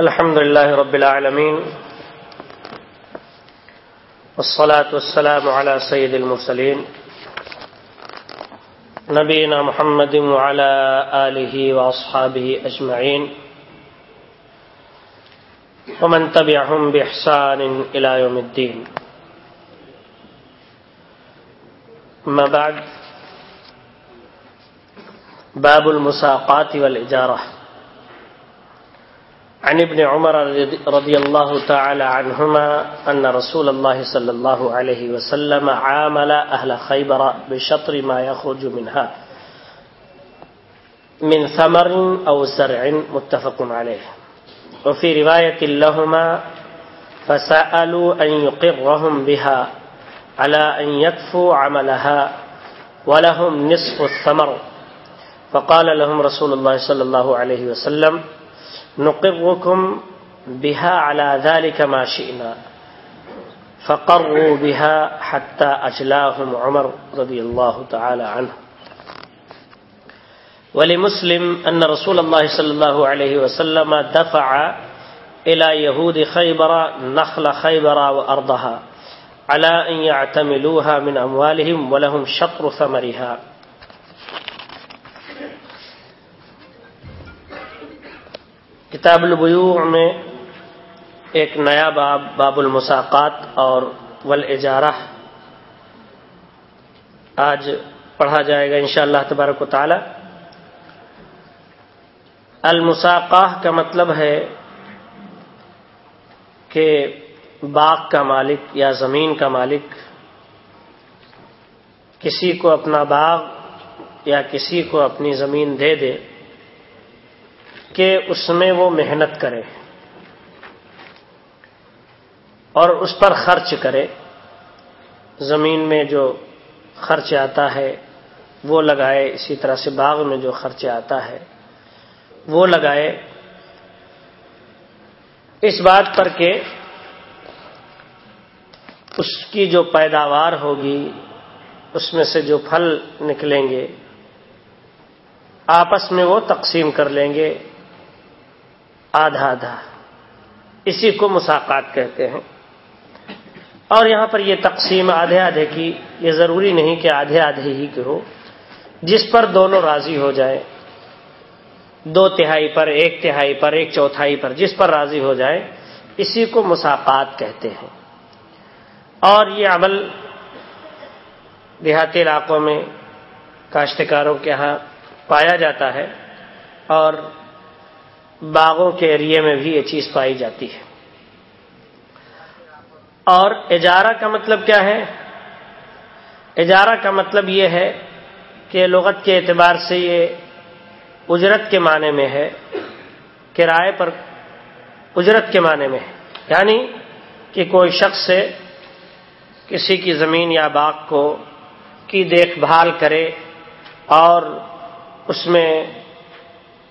الحمد لله رب العالمين والصلاة والسلام على سيد المرسلين نبينا محمد وعلى آله وأصحابه أجمعين ومن تبعهم بإحسان إلى يوم الدين ما بعد باب المساقات والإجارة عن ابن عمر رضي الله تعالى عنهما أن رسول الله صلى الله عليه وسلم عامل أهل خيبر بشطر ما يخرج منها. من ثمر أو زرع متفق عليه. وفي رواية لهما فسألوا أن يقرهم بها على أن يكفوا عملها ولهم نصف الثمر. فقال لهم رسول الله صلى الله عليه وسلم نقركم بها على ذلك ما شئنا. فقروا بها حتى أجلاهم عمر رضي الله تعالى عنه. ولمسلم أن رسول الله صلى الله عليه وسلم دفع إلى يهود خيبر نخل خيبر وأرضها على أن يعتملوها من أموالهم ولهم شطر ثمرها. کتاب البیوع میں ایک نیا باب باب المساقات اور والاجارہ آج پڑھا جائے گا انشاءاللہ اللہ تبارک و تعالی۔ المساقاہ کا مطلب ہے کہ باغ کا مالک یا زمین کا مالک کسی کو اپنا باغ یا کسی کو اپنی زمین دے دے۔ کہ اس میں وہ محنت کرے اور اس پر خرچ کرے۔ زمین میں جو خرچ آتا ہے، وہ لگائے، اسی طرح سے باغ میں جو خرچ آتا ہے، وہ لگائے۔ اس بات پر کہ اس کی جو پیداوار ہوگی، اس میں سے جو پھل نکلیں گے، آپس میں وہ تقسیم کر لیں گے۔ آدھا آدھا۔ اسی کو مساقات کہتے ہیں۔ اور یہاں پر یہ تقسیم آدھے آدھے کی، یہ ضروری نہیں کہ آدھے آدھے ہی کی ہو۔ جس پر دونوں راضی ہو جائیں، دو تہائی پر، ایک تہائی پر، ایک چوتھائی پر، جس پر راضی ہو جائے اسی کو مساقات کہتے ہیں۔ اور یہ عمل دیہاتی علاقوں میں کاشتکاروں کے ہاں پایا جاتا ہے۔ اور باغوں کے ایریے میں بھی یہ چیز پائی جاتی ہے۔ اور اجارہ کا مطلب کیا ہے؟ اجارہ کا مطلب یہ ہے کہ لغت کے اعتبار سے یہ اجرت کے معنی میں ہے، کرائے پر اجرت کے معنی میں ہے۔ یعنی کہ کوئی شخص سے کسی کی زمین یا باغ کو کی دیکھ بھال کرے اور اس میں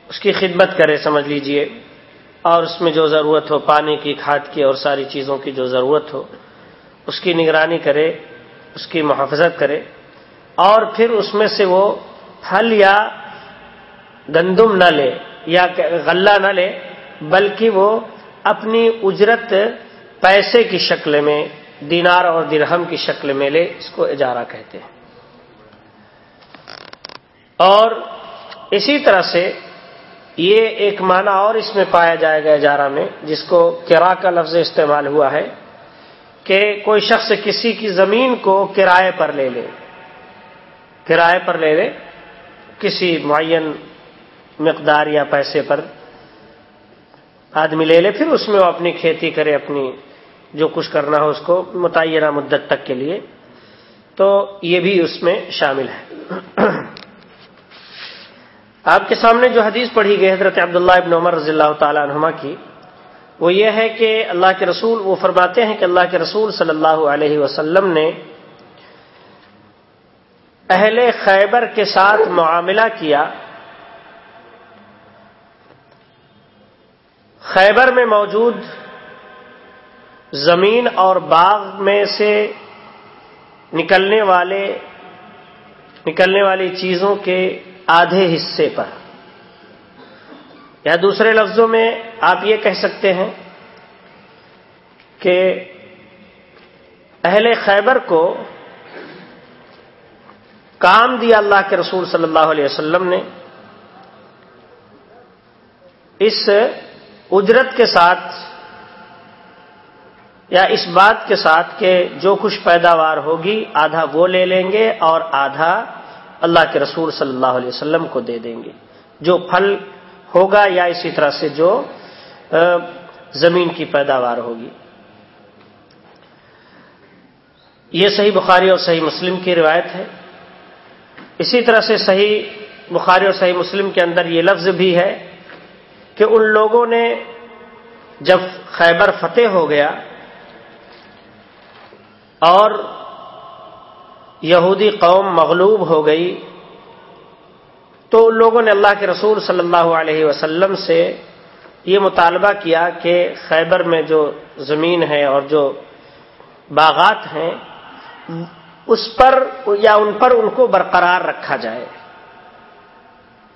اس کی خدمت کرے، سمجھ لیجیے۔ اور اس میں جو ضرورت ہو، پانی کی، کھاد کی اور ساری چیزوں کی جو ضرورت ہو، اس کی نگرانی کرے، اس کی محافظت کرے۔ اور پھر اس میں سے وہ پھل یا گندم نہ لے، یا غلہ نہ لے، بلکہ وہ اپنی اجرت پیسے کی شکل میں، دینار اور درہم کی شکل میں لے، اس کو اجارہ کہتے ہیں۔ اور اسی طرح سے یہ ایک معنی اور اس میں پایا جائے گا اجارہ میں، جس کو کرا کا لفظ استعمال ہوا ہے، کہ کوئی شخص کسی کی زمین کو کرائے پر لے لے۔ کرائے پر لے لے، کسی معین مقدار یا پیسے پر آدمی لے لے، پھر اس میں وہ اپنی کھیتی کرے، اپنی جو کچھ کرنا ہو اس کو متعینہ مدت تک کے لیے۔ تو یہ بھی اس میں شامل ہے۔ آپ کے سامنے جو حدیث پڑھی گئی حضرت عبداللہ ابن عمر رضی اللہ تعالی عنہما کی، وہ یہ ہے کہ اللہ کے رسول، وہ فرماتے ہیں کہ اللہ کے رسول صلی اللہ علیہ وسلم نے اہل خیبر کے ساتھ معاملہ کیا۔ خیبر میں موجود زمین اور باغ میں سے نکلنے والے، نکلنے والی چیزوں کے آدھے حصے پر۔ یا دوسرے لفظوں میں آپ یہ کہہ سکتے ہیں کہ اہل خیبر کو کام دیا اللہ کے رسول صلی اللہ علیہ وسلم نے اس اجرت کے ساتھ یا اس بات کے ساتھ کہ جو کچھ پیداوار ہوگی آدھا وہ لے لیں گے اور آدھا اللہ کے رسول صلی اللہ علیہ وسلم کو دے دیں گے۔ جو پھل ہوگا یا اسی طرح سے جو زمین کی پیداوار ہوگی۔ یہ صحیح بخاری اور صحیح مسلم کی روایت ہے۔ اسی طرح سے صحیح بخاری اور صحیح مسلم کے اندر یہ لفظ بھی ہے کہ ان لوگوں نے جب خیبر فتح ہو گیا اور یہودی قوم مغلوب ہو گئی تو ان لوگوں نے اللہ کے رسول صلی اللہ علیہ وسلم سے یہ مطالبہ کیا کہ خیبر میں جو زمین ہے اور جو باغات ہیں، اس پر یا ان پر ان کو برقرار رکھا جائے۔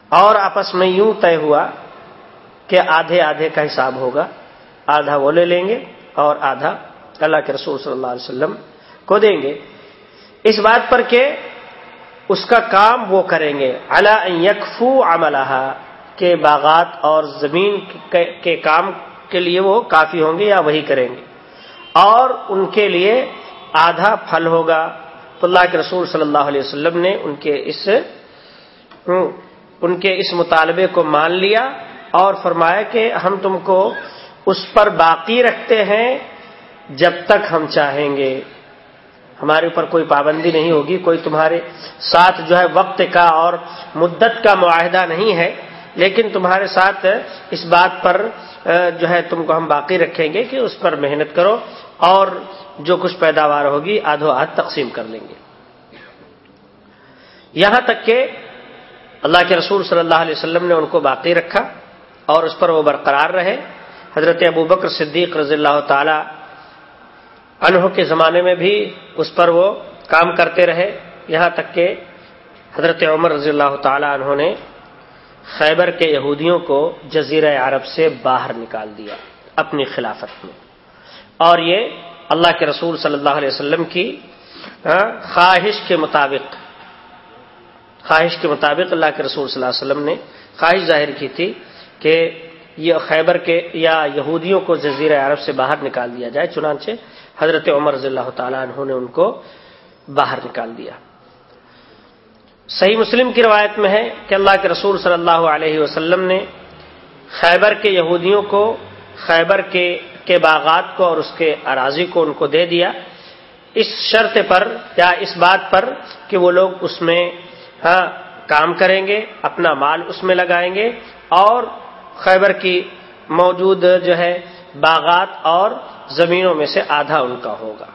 اور آپس میں یوں طے ہوا کہ آدھے آدھے کا حساب ہوگا، آدھا وہ لے لیں گے اور آدھا اللہ کے رسول صلی اللہ علیہ وسلم کو دیں گے۔ اس بات پر کہ اس کا کام وہ کریں گے۔ اللہ یکفو عملہ کے باغات اور زمین کے کام کے لیے وہ کافی ہوں گے یا وہی کریں گے۔ اور ان کے لیے آدھا پھل ہوگا۔ تو اللہ کے رسول صلی اللہ علیہ وسلم نے ان کے اس ان کے اس مطالبے کو مان لیا اور فرمایا کہ ہم تم کو اس پر باقی رکھتے ہیں جب تک ہم چاہیں گے۔ ہمارے اوپر کوئی پابندی نہیں ہوگی، کوئی تمہارے ساتھ جو ہے وقت کا اور مدت کا معاہدہ نہیں ہے، لیکن تمہارے ساتھ اس بات پر جو ہے تم کو ہم باقی رکھیں گے کہ اس پر محنت کرو اور جو کچھ پیداوار ہوگی آدھو آدھ تقسیم کر لیں گے۔ یہاں تک کہ اللہ کے رسول صلی اللہ علیہ وسلم نے ان کو باقی رکھا اور اس پر وہ برقرار رہے۔ حضرت ابو بکر صدیق رضی اللہ تعالی انہوں کے زمانے میں بھی اس پر وہ کام کرتے رہے۔ یہاں تک کہ حضرت عمر رضی اللہ تعالی انہوں نے خیبر کے یہودیوں کو جزیرہ عرب سے باہر نکال دیا اپنی خلافت میں۔ اور یہ اللہ کے رسول صلی اللہ علیہ وسلم کی ہاں، خواہش کے مطابق، خواہش کے مطابق اللہ کے رسول صلی اللہ علیہ وسلم نے خواہش ظاہر کی تھی کہ یہ خیبر کے یا یہودیوں کو جزیرہ عرب سے باہر نکال دیا جائے، چنانچہ حضرت عمر رضی اللہ تعالیٰ انہوں نے ان کو باہر نکال دیا۔ صحیح مسلم کی روایت میں ہے کہ اللہ کے رسول صلی اللہ علیہ وسلم نے خیبر کے یہودیوں کو، خیبر کے کے باغات کو اور اس کے اراضی کو ان کو دے دیا۔ اس شرط پر یا اس بات پر کہ وہ لوگ اس میں ہاں کام کریں گے، اپنا مال اس میں لگائیں گے اور خیبر کی موجود جو ہے باغات اور زمینوں میں سے آدھا ان کا ہوگا۔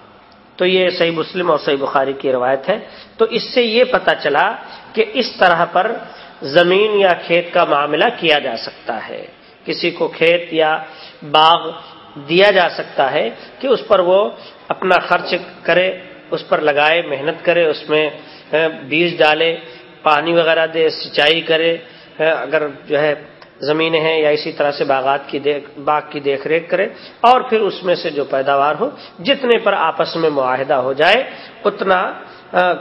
تو یہ صحیح مسلم اور صحیح بخاری کی روایت ہے۔ تو اس سے یہ پتا چلا کہ اس طرح پر زمین یا کھیت کا معاملہ کیا جا سکتا ہے۔ کسی کو کھیت یا باغ دیا جا سکتا ہے کہ اس پر وہ اپنا خرچ کرے، اس پر لگائے، محنت کرے، اس میں بیج ڈالے، پانی وغیرہ دے، سینچائی کرے اگر جو ہے زمینیں ہیں یا اسی طرح سے باغات کی دیکھ باغ کی دیکھ ریکھ کرے اور پھر اس میں سے جو پیداوار ہو، جتنے پر آپس میں معاہدہ ہو جائے، اتنا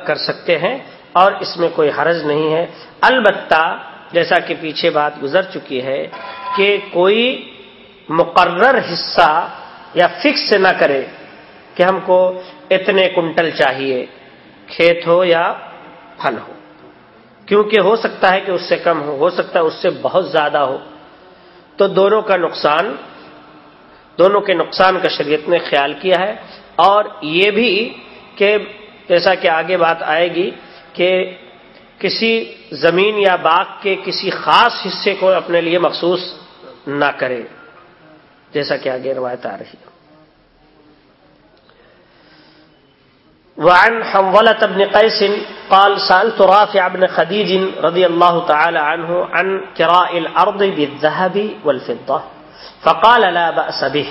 کر سکتے ہیں اور اس میں کوئی حرج نہیں ہے۔ البتہ جیسا کہ پیچھے بات گزر چکی ہے کہ کوئی مقرر حصہ یا فکس نہ کرے کہ ہم کو اتنے کنٹل چاہیے، کھیت ہو یا پھل ہو۔ کیونکہ ہو سکتا ہے کہ اس سے کم ہو ہو سکتا ہے اس سے بہت زیادہ ہو۔ تو دونوں کا نقصان، دونوں کے نقصان کا شریعت نے خیال کیا ہے۔ اور یہ بھی کہ جیسا کہ آگے بات آئے گی کہ کسی زمین یا باغ کے کسی خاص حصے کو اپنے لیے مخصوص نہ کرے، جیسا کہ آگے روایت آ رہی ہے۔ وعن حنظلة بن قيس قال سألت رافع بن خديج رضي الله تعالى عنه عن كراء الأرض بالذهب والفضة. فقال لا بأس به.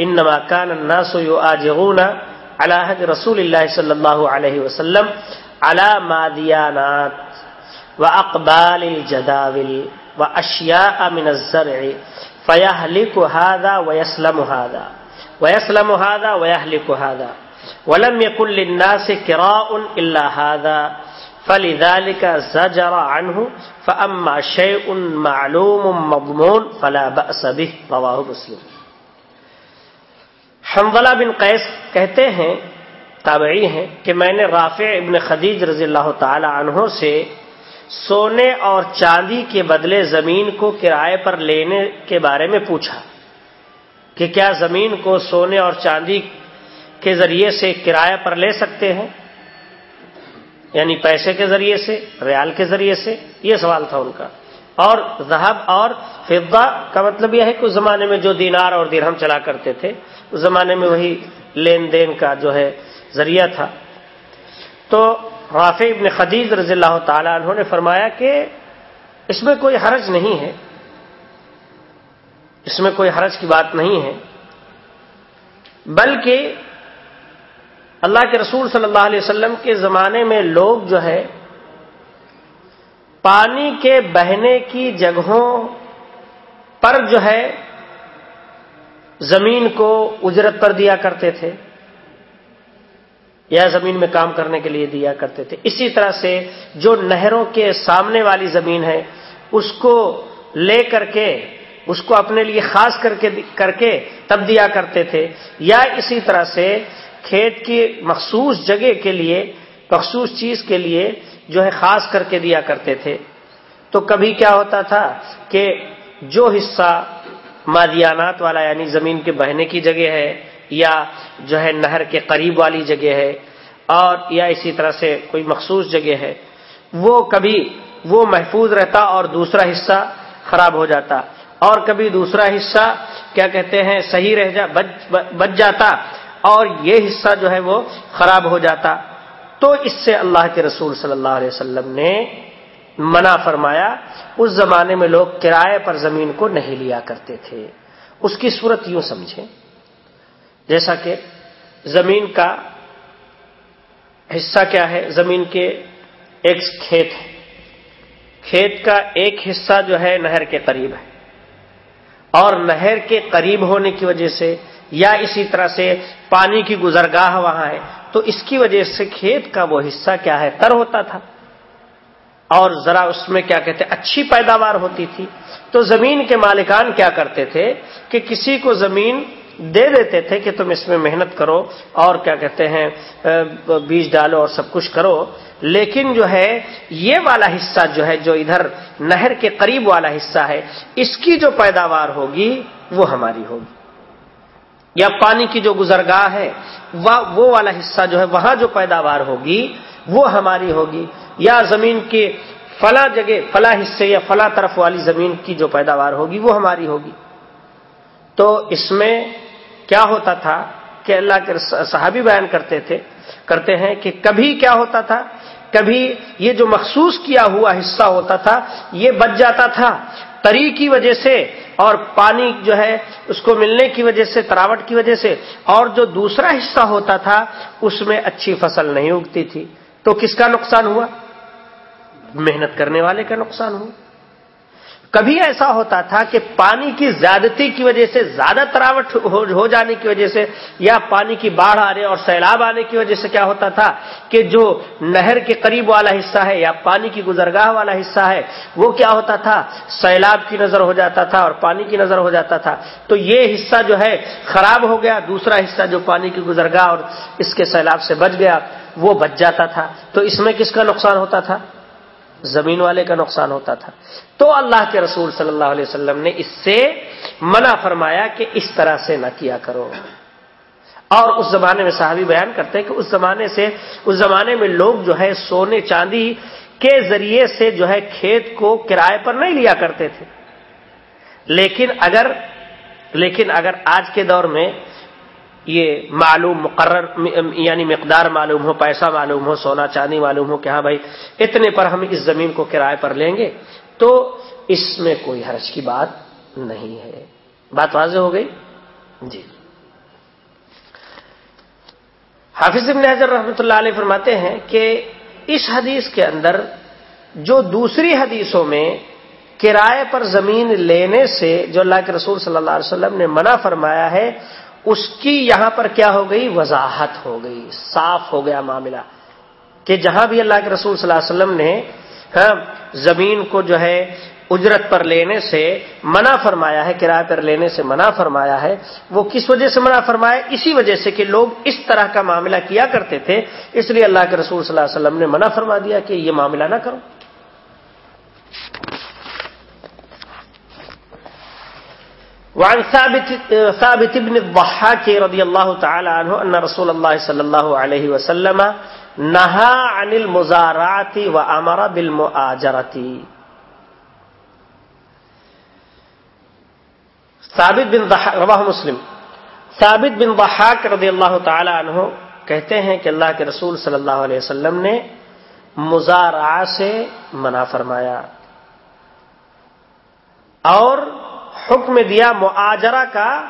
إنما كان الناس يؤاجرون على هدي رسول الله صلى الله عليه وسلم على ماديانات وأقبال الجداول و اشیا امن فیاحلی کو ہادا ویسلم ہادا ویسلم ہادا ویاحلی کو ہادا ولم یق النا سے کرا ان اللہ ہادا فلی فاما شيء معلوم مضمون فلا بأس به، رواه مسلم. حنظلہ بن قیس کہتے ہیں، تابعی ہیں، کہ میں نے رافع ابن خدیج رضی اللہ تعالی عنہ سے سونے اور چاندی کے بدلے زمین کو کرائے پر لینے کے بارے میں پوچھا کہ کیا زمین کو سونے اور چاندی کے ذریعے سے کرایہ پر لے سکتے ہیں یعنی پیسے کے ذریعے سے، ریال کے ذریعے سے، یہ سوال تھا ان کا۔ اور ذہب اور فضہ کا مطلب یہ ہے کہ اس زمانے میں جو دینار اور درہم چلا کرتے تھے، اس زمانے میں وہی لین دین کا جو ہے ذریعہ تھا۔ تو رافع ابن خدیج رضی اللہ تعالی عنہ نے فرمایا کہ اس میں کوئی حرج نہیں ہے، اس میں کوئی حرج کی بات نہیں ہے، بلکہ اللہ کے رسول صلی اللہ علیہ وسلم کے زمانے میں لوگ جو ہے، پانی کے بہنے کی جگہوں پر جو ہے، زمین کو اجرت پر دیا کرتے تھے۔ یا زمین میں کام کرنے کے لیے دیا کرتے تھے۔ اسی طرح سے جو نہروں کے سامنے والی زمین ہے، اس کو لے کر کے، اس کو اپنے لیے خاص کر کے کر کے تب دیا کرتے تھے۔ یا اسی طرح سے کھیت کی مخصوص جگہ کے لیے، مخصوص چیز کے لیے جو ہے خاص کر کے دیا کرتے تھے۔ تو کبھی کیا ہوتا تھا کہ جو حصہ مادیانات والا یعنی زمین کے بہنے کی جگہ ہے یا جو ہے نہر کے قریب والی جگہ ہے اور یا اسی طرح سے کوئی مخصوص جگہ ہے، وہ کبھی وہ محفوظ رہتا اور دوسرا حصہ خراب ہو جاتا۔ اور کبھی دوسرا حصہ کیا کہتے ہیں، صحیح رہ جا، بچ جاتا۔ اور یہ حصہ جو ہے وہ خراب ہو جاتا۔ تو اس سے اللہ کے رسول صلی اللہ علیہ وسلم نے منع فرمایا، اس زمانے میں لوگ کرائے پر زمین کو نہیں لیا کرتے تھے۔ اس کی صورت یوں سمجھیں۔ جیسا کہ زمین کا حصہ کیا ہے، زمین کے ایک کھیت ہے۔ کھیت کا ایک حصہ جو ہے نہر کے قریب ہے۔ اور نہر کے قریب ہونے کی وجہ سے یا اسی طرح سے پانی کی گزرگاہ وہاں ہے، تو اس کی وجہ سے کھیت کا وہ حصہ کیا ہے؟ تر ہوتا تھا۔ اور ذرا اس میں کیا کہتے اچھی پیداوار ہوتی تھی۔ تو زمین کے مالکان کیا کرتے تھے کہ کسی کو زمین دے دیتے تھے کہ تم اس میں محنت کرو اور کیا کہتے ہیں بیج ڈالو اور سب کچھ کرو۔ لیکن جو ہے، یہ والا حصہ جو ہے، جو ادھر نہر کے قریب والا حصہ ہے، اس کی جو پیداوار ہوگی، وہ ہماری ہوگی۔ یا پانی کی جو گزرگاہ ہے، وہ والا حصہ جو ہے، وہاں جو پیداوار ہوگی، وہ ہماری ہوگی۔ یا زمین کے فلاں جگہ، فلاں حصے یا فلاں طرف والی زمین کی جو پیداوار ہوگی، وہ ہماری ہوگی۔ تو اس میں کیا ہوتا تھا کہ اللہ کے صحابی بیان کرتے تھے، کرتے ہیں کہ کبھی کیا ہوتا تھا، کبھی یہ جو مخصوص کیا ہوا حصہ ہوتا تھا، یہ بچ جاتا تھا۔ تری کی وجہ سے اور پانی جو ہے اس کو ملنے کی وجہ سے، تراوٹ کی وجہ سے، اور جو دوسرا حصہ ہوتا تھا، اس میں اچھی فصل نہیں اگتی تھی۔ تو کس کا نقصان ہوا؟ محنت کرنے والے کا نقصان ہوا۔ کبھی ایسا ہوتا تھا کہ پانی کی زیادتی کی وجہ سے زیادہ تراوٹ ہو جانے کی وجہ سے یا پانی کی باڑھ آنے اور سیلاب آنے کی وجہ سے کیا ہوتا تھا کہ جو نہر کے قریب والا حصہ ہے یا پانی کی گزرگاہ والا حصہ ہے، وہ کیا ہوتا تھا؟ سیلاب کی نظر ہو جاتا تھا اور پانی کی نظر ہو جاتا تھا۔ تو یہ حصہ جو ہے خراب ہو گیا، دوسرا حصہ جو پانی کی گزرگاہ اور اس کے سیلاب سے بچ گیا، وہ بچ جاتا تھا۔ تو اس میں کس کا نقصان ہوتا تھا؟ زمین والے کا نقصان ہوتا تھا۔ تو اللہ کے رسول صلی اللہ علیہ وسلم نے اس سے منع فرمایا کہ اس طرح سے نہ کیا کرو۔ اور اس زمانے میں صحابی بیان کرتے ہیں کہ اس زمانے سے، اس زمانے میں لوگ جو ہے سونے چاندی کے ذریعے سے جو ہے کھیت کو کرائے پر نہیں لیا کرتے تھے۔ لیکن اگر لیکن اگر آج کے دور میں یہ معلوم مقرر یعنی مقدار معلوم ہو، پیسہ معلوم ہو، سونا چاندی معلوم ہو کہ ہاں بھائی، اتنے پر ہم اس زمین کو کرائے پر لیں گے تو اس میں کوئی حرج کی بات نہیں ہے۔ بات واضح ہو گئی؟ جی۔ حافظ ابن حضر رحمۃ اللہ علیہ فرماتے ہیں کہ اس حدیث کے اندر جو دوسری حدیثوں میں کرائے پر زمین لینے سے جو اللہ کے رسول صلی اللہ علیہ وسلم نے منع فرمایا ہے اس کی یہاں پر کیا ہو گئی؟ وضاحت ہو گئی صاف ہو گیا معاملہ۔ کہ جہاں بھی اللہ کے رسول صلی اللہ علیہ وسلم نے ہاں، زمین کو جو ہے اجرت پر لینے سے منع فرمایا ہے کرایہ پر لینے سے منع فرمایا ہے وہ کس وجہ سے منع فرمایا؟ اسی وجہ سے کہ لوگ اس طرح کا معاملہ کیا کرتے تھے اس لیے اللہ کے رسول صلی اللہ علیہ وسلم نے منع فرما دیا کہ یہ معاملہ نہ کرو۔ وعن ثابت ثابت بن الضحاك رضي الله تعالى عنه ان رسول الله صلى الله عليه وسلم نهى عن المزارعه وامر بالمؤاجره ثابت بن رواہ مسلم. ثابت بن ضحاک رضی اللہ تعالی عنہ کہتے ہیں کہ اللہ کے رسول صلی اللہ علیہ وسلم نے مزارع سے منع فرمایا اور حکم دیا معاجرہ کا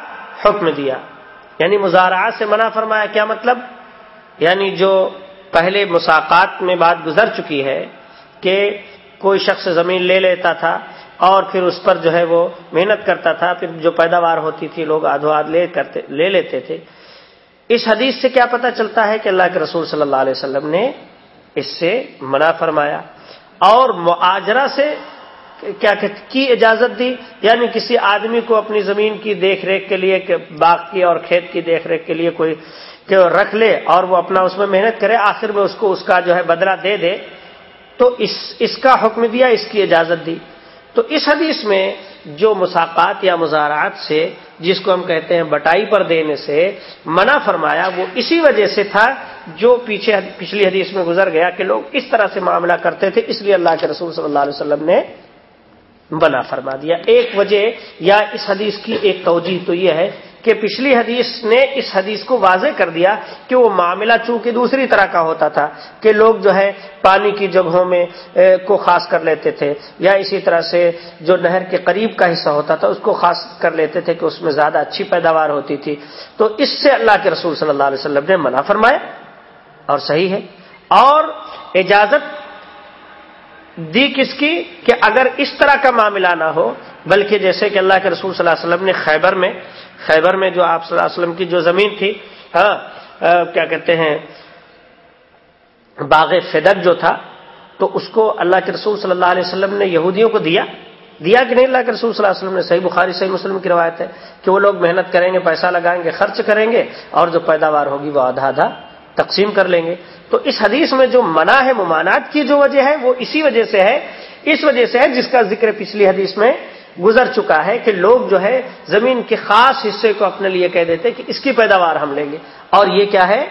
حکم دیا۔ یعنی مزارع سے منع فرمایا، کیا مطلب؟ یعنی جو پہلے مساقات میں بات گزر چکی ہے کہ کوئی شخص زمین لے لیتا تھا اور پھر اس پر جو ہے وہ محنت کرتا تھا، پھر جو پیداوار ہوتی تھی، لوگ آدھو آدھ لے کرتے، لے لیتے تھے۔ اس حدیث سے کیا پتا چلتا ہے کہ اللہ کے رسول صلی اللہ علیہ وسلم نے اس سے منع فرمایا۔ اور معاجرہ سے کیا کی اجازت دی؟ یعنی کسی آدمی کو اپنی زمین کی دیکھ ریکھ کے لیے باغ کی اور کھیت کی دیکھ ریکھ کے لیے کوئی رکھ لے اور وہ اپنا اس میں محنت کرے، آخر میں اس کو اس کا جو ہے بدلہ دے دے۔ تو اس اس کا حکم دیا، اس کی اجازت دی۔ تو اس حدیث میں جو مساقات یا مزارات سے، جس کو ہم کہتے ہیں بٹائی پر دینے سے منع فرمایا، وہ اسی وجہ سے تھا جو پیچھے پچھلی حدیث میں گزر گیا کہ لوگ اس طرح سے معاملہ کرتے تھے۔ اس لیے اللہ کے رسول صلی اللہ علیہ وسلم نے بنا فرما دیا۔ ایک وجہ یا اس حدیث کی ایک توجہ تو یہ ہے کہ پچھلی حدیث نے اس حدیث کو واضح کر دیا کہ وہ معاملہ چونکہ دوسری طرح کا ہوتا تھا کہ لوگ جو ہے پانی کی جگہوں میں کو خاص کر لیتے تھے یا اسی طرح سے جو نہر کے قریب کا حصہ ہوتا تھا اس کو خاص کر لیتے تھے کہ اس میں زیادہ اچھی پیداوار ہوتی تھی۔ تو اس سے اللہ کے رسول صلی اللہ علیہ وسلم نے منع فرمایا اور صحیح ہے۔ اور اجازت دی کس کی کہ اگر اس طرح کا معاملہ نہ ہو، بلکہ جیسے کہ اللہ کے رسول صلی اللہ علیہ وسلم نے خیبر میں خیبر میں جو آپ صلی اللہ علیہ وسلم کی جو زمین تھی ہاں کیا کہتے ہیں، باغ فدر جو تھا، تو اس کو اللہ کے رسول صلی اللہ علیہ وسلم نے یہودیوں کو دیا۔ دیا کہ نہیں اللہ کے رسول صلی اللہ علیہ وسلم نے؟ صحیح بخاری، صحیح مسلم کی روایت ہے کہ وہ لوگ محنت کریں گے، پیسہ لگائیں گے، خرچ کریں گے اور جو پیداوار ہوگی وہ آدھا آدھا تقسیم کر لیں گے۔ تو اس حدیث میں جو منع ہے ممانات کی جو وجہ ہے، وہ اسی وجہ سے ہے۔ اس وجہ سے ہے جس کا ذکر پچھلی حدیث میں گزر چکا ہے کہ لوگ جو ہے زمین کے خاص حصے کو اپنے لیے کہہ دیتے کہ اس کی پیداوار ہم لیں گے۔ اور یہ کیا ہے؟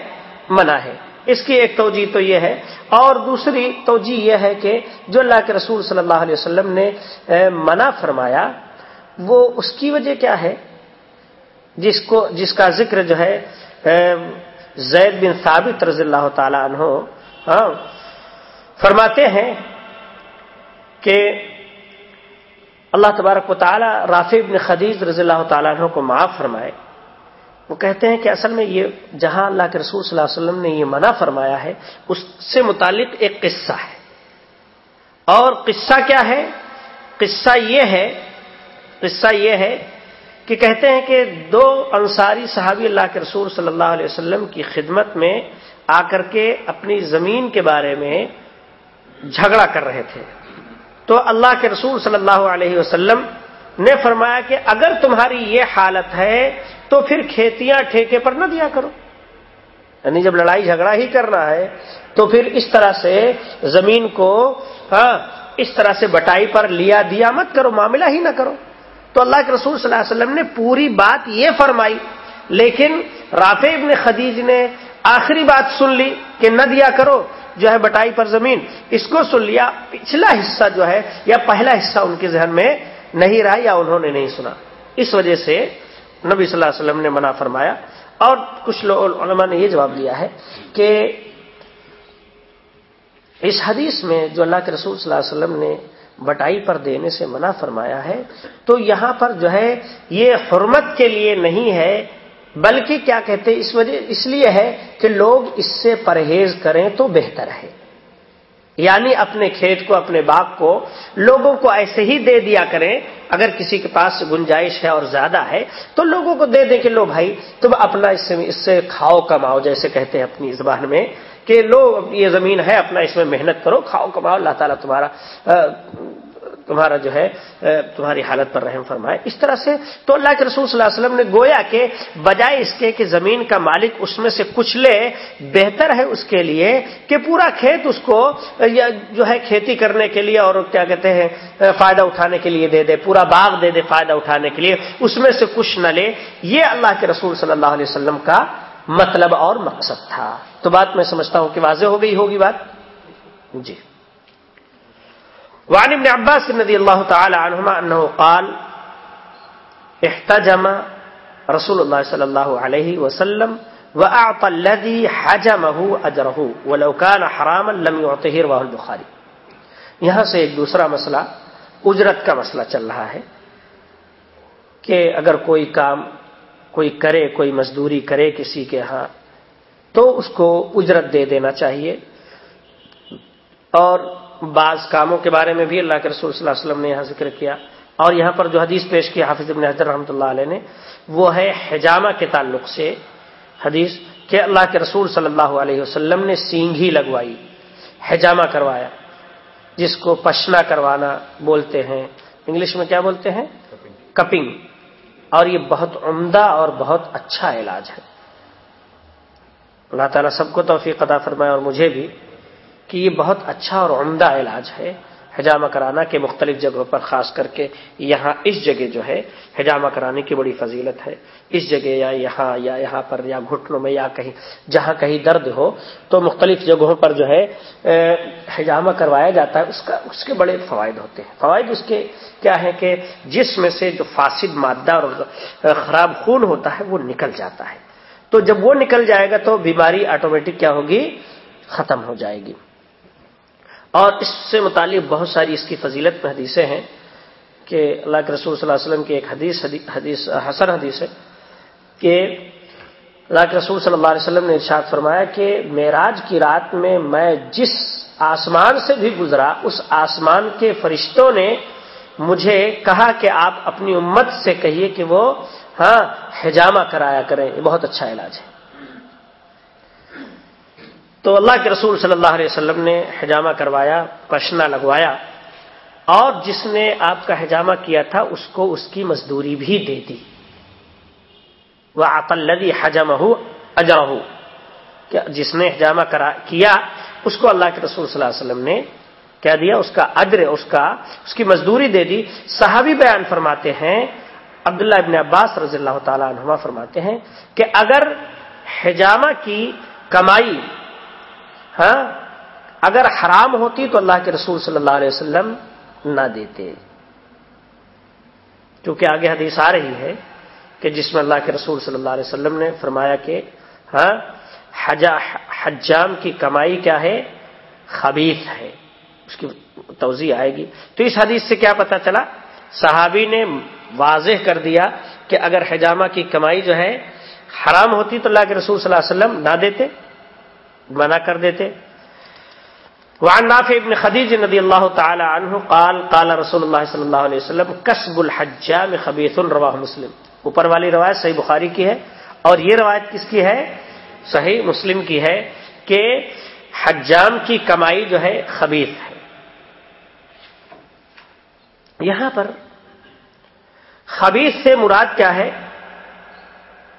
منع ہے۔ اس کی ایک توجہ تو یہ ہے۔ اور دوسری توجہ یہ ہے کہ جو اللہ کے رسول صلی اللہ علیہ وسلم نے منع فرمایا، وہ اس کی وجہ کیا ہے؟ جس کو، جس کا ذکر جو ہے زید بن ثابت رضی اللہ تعالی عنہ ہاں فرماتے ہیں کہ اللہ تبارک و تعالیٰ رافی ابن خدیج رضی اللہ تعالیٰ عنہ کو معاف فرمائے۔ وہ کہتے ہیں کہ اصل میں یہ جہاں اللہ کے رسول صلی اللہ علیہ وسلم نے یہ منع فرمایا ہے، اس سے متعلق ایک قصہ ہے۔ اور قصہ کیا ہے؟ قصہ یہ ہے، قصہ یہ ہے کہ کہتے ہیں کہ دو انصاری صحابی اللہ کے رسول صلی اللہ علیہ وسلم کی خدمت میں آ کر کے اپنی زمین کے بارے میں جھگڑا کر رہے تھے۔ تو اللہ کے رسول صلی اللہ علیہ وسلم نے فرمایا کہ اگر تمہاری یہ حالت ہے تو پھر کھیتیاں ٹھیکے پر نہ دیا کرو۔ یعنی جب لڑائی جھگڑا ہی کرنا ہے تو پھر اس طرح سے زمین کو ہاں اس طرح سے بٹائی پر لیا، دیا مت کرو، معاملہ ہی نہ کرو۔ تو اللہ کے رسول صلی اللہ علیہ وسلم نے پوری بات یہ فرمائی، لیکن رافع ابن خدیج نے آخری بات سن لی کہ نہ دیا کرو، جو ہے بٹائی پر زمین، اس کو سن لیا، پچھلا حصہ جو ہے یا پہلا حصہ ان کے ذہن میں نہیں رہا یا انہوں نے نہیں سنا۔ اس وجہ سے نبی صلی اللہ علیہ وسلم نے منع فرمایا۔ اور کچھ لوگ علماء نے یہ جواب دیا ہے کہ اس حدیث میں جو اللہ کے رسول صلی اللہ علیہ وسلم نے بٹائی پر دینے سے منع فرمایا ہے، تو یہاں پر جو ہے، یہ حرمت کے لیے نہیں ہے، بلکہ کیا کہتے اس وجہ، اس لیے ہے کہ لوگ اس سے پرہیز کریں تو بہتر ہے۔ یعنی اپنے کھیت کو، اپنے باغ کو لوگوں کو ایسے ہی دے دیا کریں، اگر کسی کے پاس گنجائش ہے اور زیادہ ہے، تو لوگوں کو دے دیں کہ لو بھائی، تم اپنا اس سے اس سے کھاؤ کماؤ، جیسے کہتے ہیں اپنی زبان میں۔ کہ لو یہ زمین ہے، اپنا اس میں محنت کرو، کھاؤ، کماؤ، اللہ تعالیٰ تمہارا تمہارا جو ہے تمہاری حالت پر رحم فرمائے۔ اس طرح سے تو اللہ کے رسول صلی اللہ علیہ وسلم نے گویا کہ بجائے اس کے کہ زمین کا مالک اس میں سے کچھ لے، بہتر ہے اس کے لیے کہ پورا کھیت اس کو جو ہے کھیتی کرنے کے لیے اور کیا کہتے ہیں فائدہ اٹھانے کے لیے دے دے، پورا باغ دے دے فائدہ اٹھانے کے لیے، اس میں سے کچھ نہ لے۔ یہ اللہ کے رسول صلی اللہ علیہ وسلم کا مطلب اور مقصد تھا۔ تو بات میں سمجھتا ہوں کہ واضح ہو گئی ہوگی بات؟ جی۔ وعن ابن عباس رضی اللہ تعالی عنہما انه قال، احتجم رسول اللہ صلی اللہ علیہ وسلم واعطى الذي حجمه اجره ولو كان حراما لم يعطه، رواه البخاری۔ یہاں سے ایک دوسرا مسئلہ، اجرت کا مسئلہ چل رہا ہے کہ اگر کوئی کام کوئی کرے، کوئی مزدوری کرے کسی کے ہاں تو اس کو اجرت دے دینا چاہیے۔ اور بعض کاموں کے بارے میں بھی اللہ کے رسول صلی اللہ علیہ وسلم نے یہاں ذکر کیا۔ اور یہاں پر جو حدیث پیش کیا حافظ ابن حضر رحمۃ اللہ علیہ نے، وہ ہے حجامہ کے تعلق سے حدیث کہ اللہ کے رسول صلی اللہ علیہ وسلم نے سینگھی لگوائی، حجامہ کروایا، جس کو پشنا کروانا بولتے ہیں۔ انگلش میں کیا بولتے ہیں؟ کپنگ۔ اور یہ بہت عمدہ اور بہت اچھا علاج ہے۔ اللہ تعالیٰ سب کو توفیق ادا فرمائے اور مجھے بھی کہ یہ بہت اچھا اور عمدہ علاج ہے۔ حجامہ کرانا کے مختلف جگہوں پر، خاص کر کے یہاں اس جگہ جو ہے، حجامہ کرانے کی بڑی فضیلت ہے۔ اس جگہ یا یہاں یا یہاں پر یا گھٹنوں میں یا کہیں، جہاں کہیں درد ہو، تو مختلف جگہوں پر جو ہے حجامہ کروایا جاتا ہے۔ اس کا، اس کے بڑے فوائد ہوتے ہیں۔ فوائد اس کے کیا ہے کہ جس میں سے جو فاسد مادہ اور خراب خون ہوتا ہے، وہ نکل جاتا ہے۔ تو جب وہ نکل جائے گا تو بیماری آٹومیٹک کیا ہوگی؟ ختم ہو جائے گی۔ اور اس سے متعلق بہت ساری اس کی فضیلت میں حدیثیں ہیں کہ اللہ کے رسول صلی اللہ علیہ وسلم کی ایک حدیث حدیث حسن حدیث ہے کہ اللہ کے رسول صلی اللہ علیہ وسلم نے ارشاد فرمایا کہ معراج کی رات میں میں جس آسمان سے بھی گزرا، اس آسمان کے فرشتوں نے مجھے کہا کہ آپ اپنی امت سے کہیے کہ وہ ہاں حجامہ کرایا کریں، یہ بہت اچھا علاج ہے۔ تو اللہ کے رسول صلی اللہ علیہ وسلم نے حجامہ کروایا پشنا لگوایا اور جس نے آپ کا حجامہ کیا تھا، اس کو اس کی مزدوری بھی دے دی۔ وہ آپلدی حجم ہو اجا ہو جس نے حجامہ کیا، اس کو اللہ کے رسول صلی اللہ علیہ وسلم نے کیا دیا، اس کا ادر اس کا، اس کی مزدوری دے دی۔ صحابی بیان فرماتے ہیں، عبداللہ ابن عباس رضی اللہ تعالی عنہما فرماتے ہیں کہ اگر حجامہ کی کمائی ہاں؟ اگر حرام ہوتی تو اللہ کے رسول صلی اللہ علیہ وسلم نہ دیتے۔ کیونکہ آگے حدیث آ رہی ہے کہ جس میں اللہ کے رسول صلی اللہ علیہ وسلم نے فرمایا کہ ہاں حجام کی کمائی کیا ہے؟ خبیث ہے۔ اس کی توضیع آئے گی۔ تو اس حدیث سے کیا پتا چلا؟ صحابی نے واضح کر دیا کہ اگر حجامہ کی کمائی جو ہے حرام ہوتی تو اللہ کے رسول صلی اللہ علیہ وسلم نہ دیتے۔ منع کر دیتے۔ وعن نافع ابن خدیج رضی اللہ تعالی عنہ قال قال رسول اللہ صلی اللہ علیہ وسلم، کسب الحجام خبیث رواہ مسلم. اوپر والی روایت صحیح بخاری کی ہے اور یہ روایت کس کی ہے؟ صحیح مسلم کی ہے کہ حجام کی کمائی جو ہے خبیث ہے۔ یہاں پر خبیث سے مراد کیا ہے؟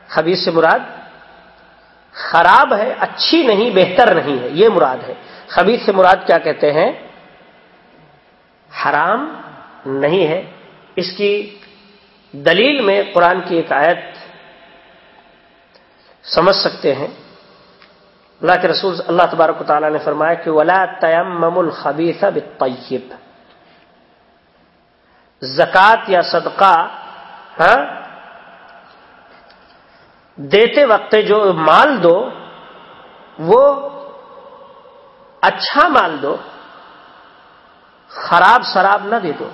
خبیث سے مراد خراب ہے، اچھی نہیں، بہتر نہیں ہے، یہ مراد ہے۔ خبیص سے مراد کیا کہتے ہیں؟ حرام نہیں ہے۔ اس کی دلیل میں قرآن کی ایک آیت سمجھ سکتے ہیں۔ اللہ کے رسول، اللہ تبارک و تعالیٰ نے فرمایا کہ ولا تیم مم الخبیث طیب زکات یا صدقہ ہاں دیتے وقت جو مال دو، وہ اچھا مال دو، خراب شراب نہ دے دو۔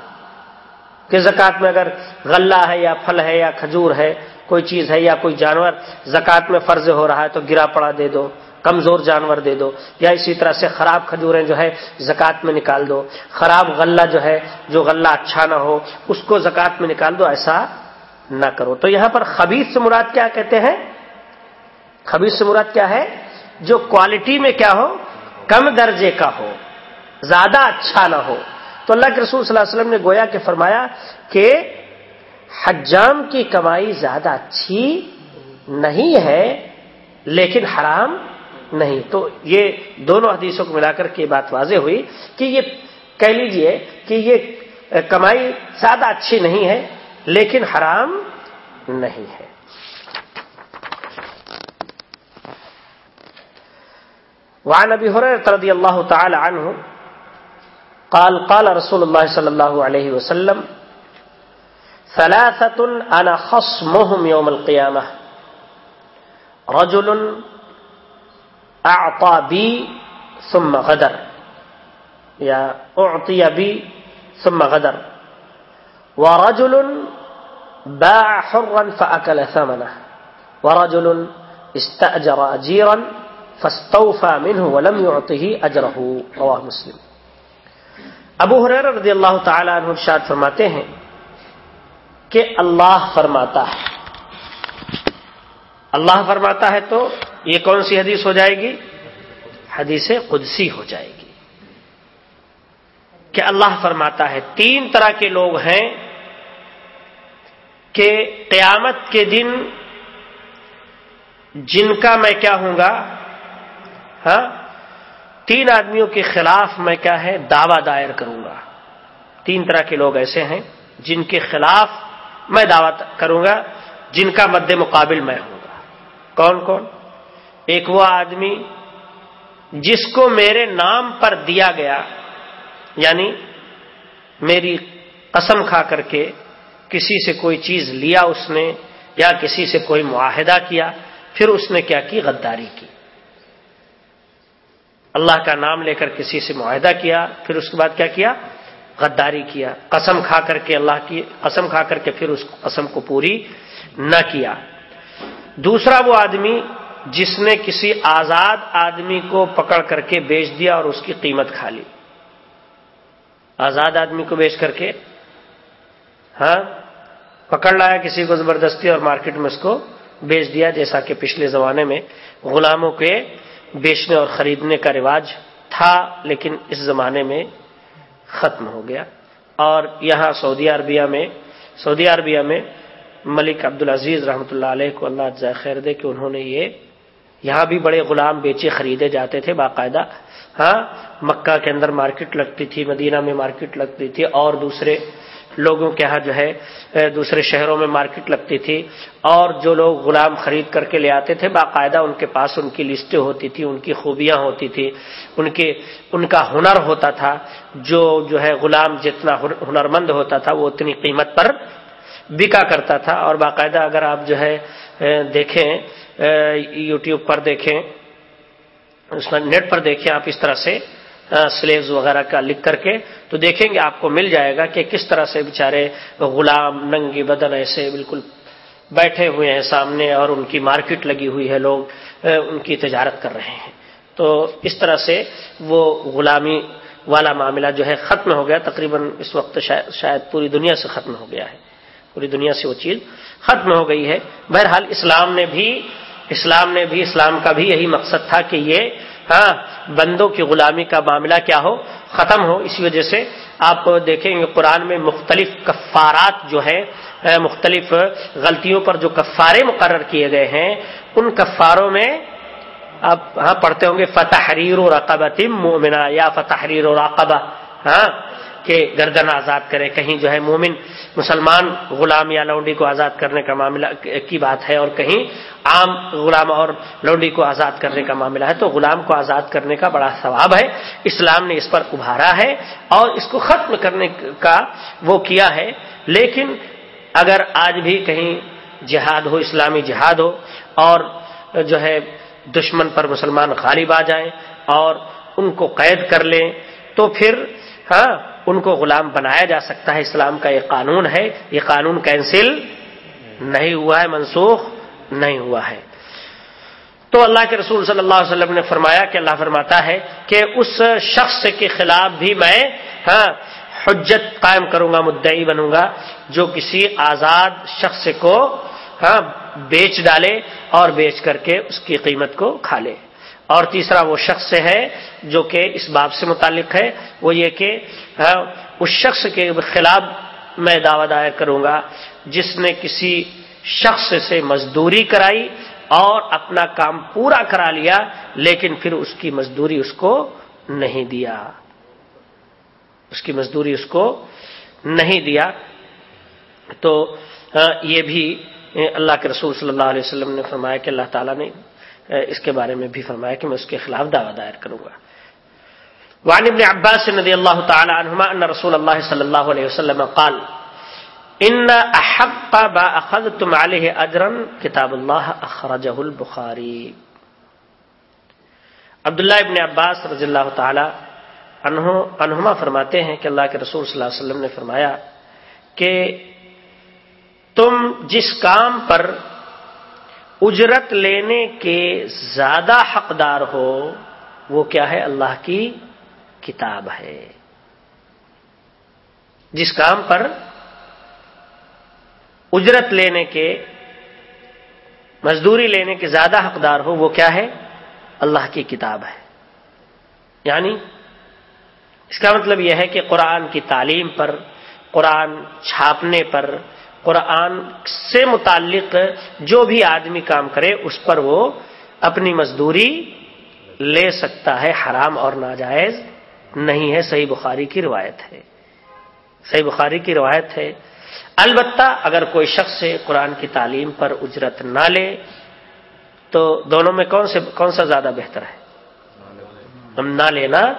کہ زکات میں اگر غلہ ہے یا پھل ہے یا کھجور ہے، کوئی چیز ہے یا کوئی جانور زکات میں فرض ہو رہا ہے تو گرا پڑا دے دو، کمزور جانور دے دو، یا اسی طرح سے خراب کھجوریں جو ہے زکات میں نکال دو۔ خراب غلہ جو ہے، جو غلہ اچھا نہ ہو، اس کو زکات میں نکال دو، ایسا نہ کرو۔ تو یہاں پر خبیص سے مراد کیا کہتے ہیں؟ خبیص سے مراد کیا ہے؟ جو کوالٹی میں کیا ہو؟ کم درجے کا ہو۔ زیادہ اچھا نہ ہو۔ تو اللہ کے رسول صلی اللہ علیہ وسلم نے گویا کہ فرمایا کہ حجام کی کمائی زیادہ اچھی نہیں ہے، لیکن حرام نہیں۔ تو یہ دونوں حدیثوں کو ملا کر کے بات واضح ہوئی کہ یہ کہہ لیجیے کہ یہ کمائی زیادہ اچھی نہیں ہے لیکن حرام نہیں ہے۔ وعن ابي هريره رضي الله تعالى عنه قال قال رسول الله صلى الله عليه وسلم ثلاثه انا خصمهم يوم القيامه رجل اعطى بي ثم غدر، یا اعطي بي ثم غدر۔ ورجل باع حرا فاكل ثمنه. ورجل استاجر اجيرا فاستوفى منه ولم يعطه اجره رواه مسلم. ابو حریر رضی اللہ تعالی عنہ ارشاد فرماتے ہیں کہ اللہ فرماتا ہے۔ اللہ فرماتا ہے تو یہ کون سی حدیث ہو جائے گی؟ حدیث قدسی ہو جائے گی۔ کہ اللہ فرماتا ہے، تین طرح کے لوگ ہیں کہ قیامت کے دن جن کا میں کیا ہوں گا؟ ہاں؟ تین آدمیوں کے خلاف میں کیا ہے؟ دعوی دائر کروں گا۔ تین طرح کے لوگ ایسے ہیں جن کے خلاف میں دعوی کروں گا، جن کا مد مقابل میں ہوں گا۔ کون کون؟ ایک وہ آدمی جس کو میرے نام پر دیا گیا یعنی میری قسم کھا کر کے کسی سے کوئی چیز لیا اس نے یا کسی سے کوئی معاہدہ کیا، پھر اس نے کیا کی؟ غداری کی۔ اللہ کا نام لے کر کسی سے معاہدہ کیا، پھر اس کے بعد کیا کیا؟ غداری کیا۔ قسم کھا کر کے اللہ کی، قسم کھا کر کے پھر اس قسم کو پوری نہ کیا۔ دوسرا وہ آدمی جس نے کسی آزاد آدمی کو پکڑ کر کے بیچ دیا اور اس کی قیمت کھا لی۔ آزاد آدمی کو بیچ کر کے؟ ہاں؟ پکڑ لایا کسی کو زبردستی اور مارکیٹ میں اس کو بیچ دیا، جیسا کہ پچھلے زمانے میں غلاموں کے بیچنے اور خریدنے کا رواج تھا، لیکن اس زمانے میں ختم ہو گیا۔ اور یہاں سعودی عربیہ میں، سعودی عربیہ میں ملک عبد العزیز رحمۃ اللہ علیہ کو اللہ خیر دے کہ انہوں نے یہ، یہاں بھی بڑے غلام بیچے، خریدے جاتے تھے باقاعدہ۔ ہاں مکہ کے اندر مارکیٹ لگتی تھی، مدینہ میں مارکیٹ لگتی تھی، اور دوسرے لوگوں کے یہاں جو ہے دوسرے شہروں میں مارکیٹ لگتی تھی اور جو لوگ غلام خرید کر کے لے آتے تھے، باقاعدہ ان کے پاس ان کی لسٹیں ہوتی تھی ان کی خوبیاں ہوتی تھی ان کے، ان کا ہنر ہوتا تھا، جو جو ہے غلام جتنا ہنرمند ہوتا تھا، وہ اتنی قیمت پر بکا کرتا تھا۔ اور باقاعدہ اگر آپ جو ہے دیکھیں یوٹیوب پر دیکھیں، اس میں نیٹ پر دیکھیں آپ اس طرح سے سلیوز وغیرہ کا لکھ کر کے تو دیکھیں گے آپ کو مل جائے گا کہ کس طرح سے بےچارے غلام، ننگی بدن ایسے بالکل بیٹھے ہوئے ہیں سامنے اور ان کی مارکیٹ لگی ہوئی ہے لوگ ان کی تجارت کر رہے ہیں۔ تو اس طرح سے وہ غلامی والا معاملہ جو ہے ختم ہو گیا، تقریباً اس وقت شاید پوری دنیا سے ختم ہو گیا ہے۔ پوری دنیا سے وہ چیز ختم ہو گئی ہے۔ بہرحال اسلام نے بھی، اسلام نے بھی، اسلام کا بھی یہی مقصد تھا کہ یہ ہاں بندوں کی غلامی کا معاملہ کیا ہو؟ ختم ہو۔ اسی وجہ سے آپ دیکھیں گے قرآن میں مختلف کفارات جو ہیں مختلف غلطیوں پر جو کفارے مقرر کیے گئے ہیں، ان کفاروں میں آپ ہاں پڑھتے ہوں گے فتحریر و رقبہ مومنا یا فتحریر و رقبہ ہاں کہ گردن آزاد کرے، کہیں جو ہے مومن مسلمان غلام یا لونڈی کو آزاد کرنے کا معاملہ کی بات ہے اور کہیں عام غلام اور لونڈی کو آزاد کرنے کا معاملہ ہے، تو غلام کو آزاد کرنے کا بڑا ثواب ہے۔ اسلام نے اس پر ابھارا ہے اور اس کو ختم کرنے کا وہ کیا ہے۔ لیکن اگر آج بھی کہیں جہاد ہو، اسلامی جہاد ہو اور جو ہے دشمن پر مسلمان غالب آ جائیں اور ان کو قید کر لیں، تو پھر ہاں ان کو غلام بنایا جا سکتا ہے، اسلام کا یہ قانون ہے۔ یہ قانون کینسل نہیں ہوا ہے، منسوخ نہیں ہوا ہے۔ تو اللہ کے رسول صلی اللہ علیہ وسلم نے فرمایا کہ اللہ فرماتا ہے کہ اس شخص کے خلاف بھی میں ہاں حجت قائم کروں گا، مدعی بنوں گا، جو کسی آزاد شخص کو ہاں بیچ ڈالے اور بیچ کر کے اس کی قیمت کو کھا لے۔ اور تیسرا وہ شخص ہے جو کہ اس باب سے متعلق ہے، وہ یہ کہ اس شخص کے خلاف میں دعوی دائر کروں گا، جس نے کسی شخص سے مزدوری کرائی اور اپنا کام پورا کرا لیا، لیکن پھر اس کی مزدوری اس کو نہیں دیا۔ اس کی مزدوری اس کو نہیں دیا۔ تو یہ بھی اللہ کے رسول صلی اللہ علیہ وسلم نے فرمایا کہ اللہ تعالیٰ نے اس کے بارے میں بھی فرمایا کہ میں اس کے خلاف دعوی دائر کروں گا۔ وعن ابن عباس رضی اللہ تعالی عنہما ان رسول اللہ صلی اللہ علیہ وسلم قال، ان احق با اخذتم علیہ اجرا کتاب اللہ اخرجہ البخاری. عبداللہ ابن عباس رضی اللہ تعالی انہما فرماتے ہیں کہ اللہ کے رسول صلی اللہ علیہ وسلم نے فرمایا کہ تم جس کام پر اجرت لینے کے زیادہ حقدار ہو، وہ کیا ہے؟ اللہ کی کتاب ہے۔ جس کام پر اجرت لینے کے، مزدوری لینے کے زیادہ حقدار ہو، وہ کیا ہے؟ اللہ کی کتاب ہے۔ یعنی اس کا مطلب یہ ہے کہ قرآن کی تعلیم پر، قرآن چھاپنے پر قرآن سے متعلق جو بھی آدمی کام کرے، اس پر وہ اپنی مزدوری لے سکتا ہے، حرام اور ناجائز نہیں ہے۔ صحیح بخاری کی روایت ہے۔ صحیح بخاری کی روایت ہے۔ البتہ اگر کوئی شخص سے قرآن کی تعلیم پر اجرت نہ لے، تو دونوں میں کون سے، کون سا زیادہ بہتر ہے؟ ہم نہ لینا،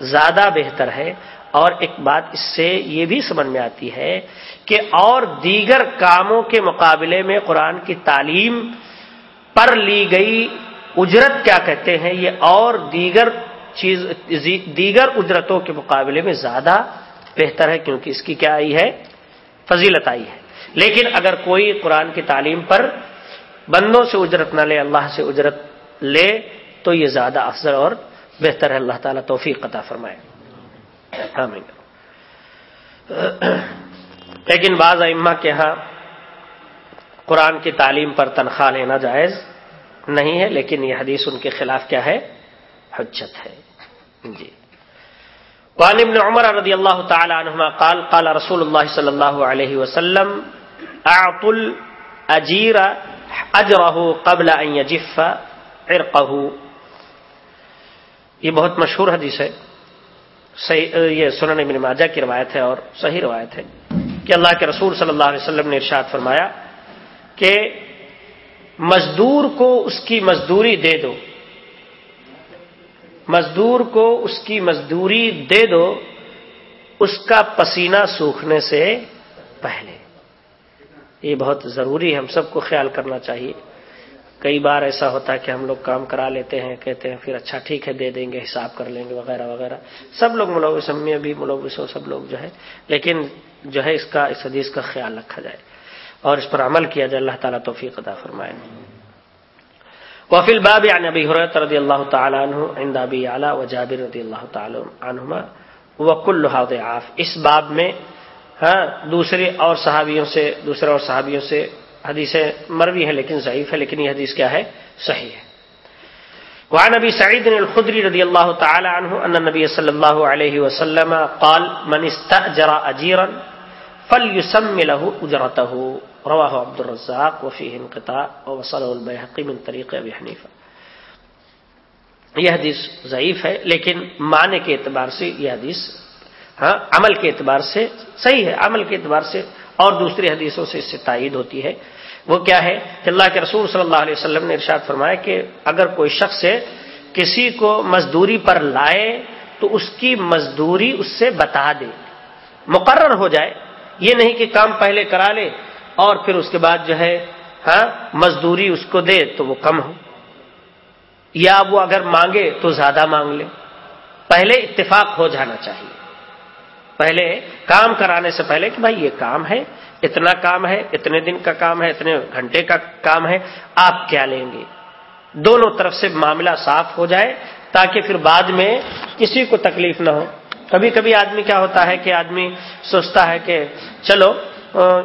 زیادہ بہتر ہے۔ اور ایک بات اس سے یہ بھی سمجھ میں آتی ہے کہ اور دیگر کاموں کے مقابلے میں قرآن کی تعلیم پر لی گئی اجرت کیا کہتے ہیں؟ یہ اور دیگر چیز دیگر اجرتوں کے مقابلے میں زیادہ بہتر ہے کیونکہ اس کی کیا آئی ہے؟ فضیلت آئی ہے۔ لیکن اگر کوئی قرآن کی تعلیم پر بندوں سے اجرت نہ لے، اللہ سے اجرت لے، تو یہ زیادہ افضل اور بہتر ہے۔ اللہ تعالیٰ توفیق قطع فرمائے۔ لیکن بعض ائمہ کے ہاں قرآن کی تعلیم پر تنخواہ لینا جائز نہیں ہے، لیکن یہ حدیث ان کے خلاف کیا ہے؟ حجت ہے۔ جی۔ وعن ابن عمر رضی اللہ تعالی عنہما قال قال رسول اللہ صلی اللہ علیہ وسلم اعط الاجیر اجرہ قبل ان يجف عرقه یہ بہت مشہور حدیث ہے۔ صحیح یہ سنن ابن ماجہ کی روایت ہے اور صحیح روایت ہے کہ اللہ کے رسول صلی اللہ علیہ وسلم نے ارشاد فرمایا کہ مزدور کو اس کی مزدوری دے دو، مزدور کو اس کی مزدوری دے دو اس کا پسینہ سوکھنے سے پہلے۔ یہ بہت ضروری ہے، ہم سب کو خیال کرنا چاہیے۔ کئی بار ایسا ہوتا ہے کہ ہم لوگ کام کرا لیتے ہیں، کہتے ہیں، پھر اچھا ٹھیک ہے، دے دیں گے، حساب کر لیں گے، وغیرہ وغیرہ۔ سب لوگ ملوث میں بھی ملوث ہو، سب لوگ جو ہے، لیکن جو ہے، اس کا، اس حدیث کا خیال رکھا جائے۔ اور اس پر عمل کیا جائے، اللہ تعالیٰ توفیق ادا فرمائے۔ وفیل باب عن ابی حرت رضی اللہ تعالیٰ عنہ عند ابی اعلیٰ و جابر رضی اللہ تعالیٰ عنہما وکل عاف اس باب میں ہاں دوسرے اور صحابیوں سے، دوسرے اور صحابیوں سے حدیث مروی ہے لیکن ضعیف ہے، لیکن یہ حدیث کیا ہے؟ صحیح ہے۔ وعن ابي سعيد الخدري رضي الله تعالى عنه ان النبي صلى الله عليه وسلم قال، من استاجر اجيرا فليسم له اجرته. رواه عبد الرزاق وفيه انقطاع ووصله البيهقي من طريق ابي حنيفه یہ حدیث ضعیف ہے، لیکن معنی کے اعتبار سے یہ حدیث ہاں عمل کے اعتبار سے صحیح ہے۔ عمل کے اعتبار سے اور دوسری حدیثوں سے اس سے تائید ہوتی ہے۔ وہ کیا ہے کہ اللہ کے رسول صلی اللہ علیہ وسلم نے ارشاد فرمایا کہ اگر کوئی شخص کسی کو مزدوری پر لائے تو اس کی مزدوری اس سے بتا دے، مقرر ہو جائے۔ یہ نہیں کہ کام پہلے کرا لے اور پھر اس کے بعد جو ہے ہاں مزدوری اس کو دے تو وہ کم ہو۔ یا وہ اگر مانگے تو زیادہ مانگ لے۔ پہلے اتفاق ہو جانا چاہیے۔ پہلے کام کرانے سے پہلے کہ بھائی یہ کام ہے اتنا کام ہے، اتنے دن کا کام ہے، اتنے گھنٹے کا کام ہے، آپ کیا لیں گے؟ دونوں طرف سے معاملہ صاف ہو جائے تاکہ پھر بعد میں کسی کو تکلیف نہ ہو۔ کبھی کبھی آدمی کیا ہوتا ہے کہ آدمی سوچتا ہے کہ چلو